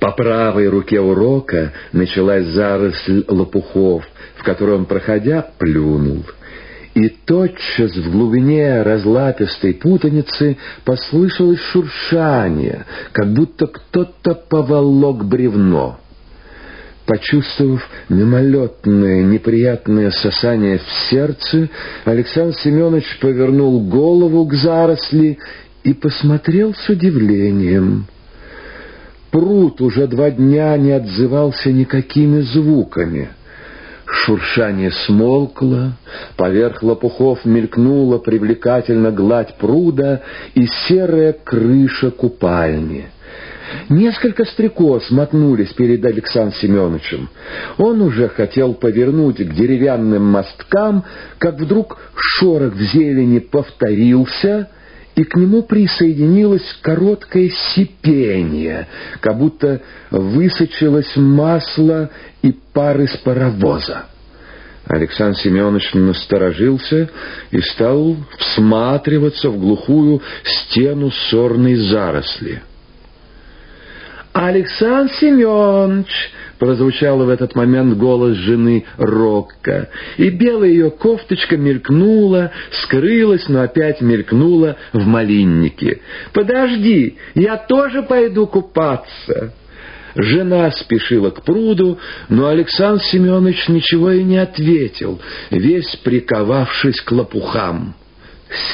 По правой руке урока началась заросль лопухов, в которой он, проходя, плюнул. И тотчас в глубине разлапистой путаницы послышалось шуршание, как будто кто-то поволок бревно. Почувствовав мимолетное неприятное сосание в сердце, Александр Семенович повернул голову к заросли и посмотрел с удивлением. Пруд уже два дня не отзывался никакими звуками. Шуршание смолкло, поверх лопухов мелькнула привлекательно гладь пруда и серая крыша купальни — Несколько стрекоз мотнулись перед Александром Семеновичем. Он уже хотел повернуть к деревянным мосткам, как вдруг шорох в зелени повторился, и к нему присоединилось короткое сипение, как будто высочилось масло и пар из паровоза. Александр Семенович насторожился и стал всматриваться в глухую стену сорной заросли. «Александр Семенович!» — прозвучал в этот момент голос жены Рокко, и белая ее кофточка мелькнула, скрылась, но опять мелькнула в малиннике. «Подожди, я тоже пойду купаться!» Жена спешила к пруду, но Александр Семенович ничего и не ответил, весь приковавшись к лопухам.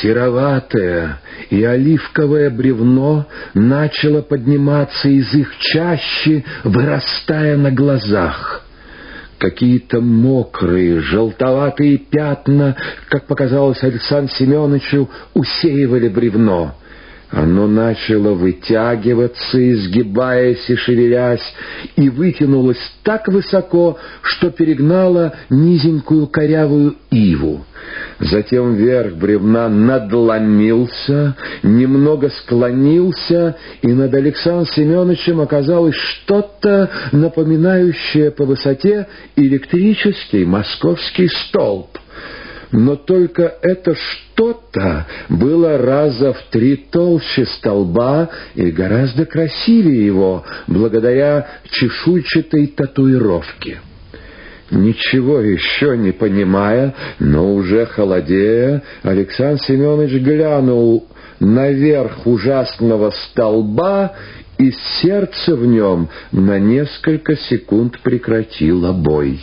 Сероватое и оливковое бревно начало подниматься из их чащи, вырастая на глазах. Какие-то мокрые, желтоватые пятна, как показалось Александру Семеновичу, усеивали бревно — оно начало вытягиваться, изгибаясь и шевелясь, и вытянулось так высоко, что перегнало низенькую корявую иву. Затем верх бревна надломился, немного склонился, и над Александром Семеновичем оказалось что-то, напоминающее по высоте электрический московский столб но только это что-то было раза в три толще столба и гораздо красивее его, благодаря чешуйчатой татуировке. Ничего еще не понимая, но уже холодея, Александр Семенович глянул наверх ужасного столба, и сердце в нем на несколько секунд прекратило бой.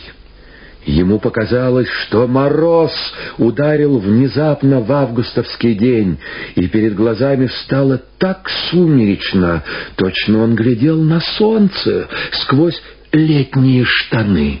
Ему показалось, что мороз ударил внезапно в августовский день, и перед глазами стало так сумеречно, точно он глядел на солнце сквозь летние штаны.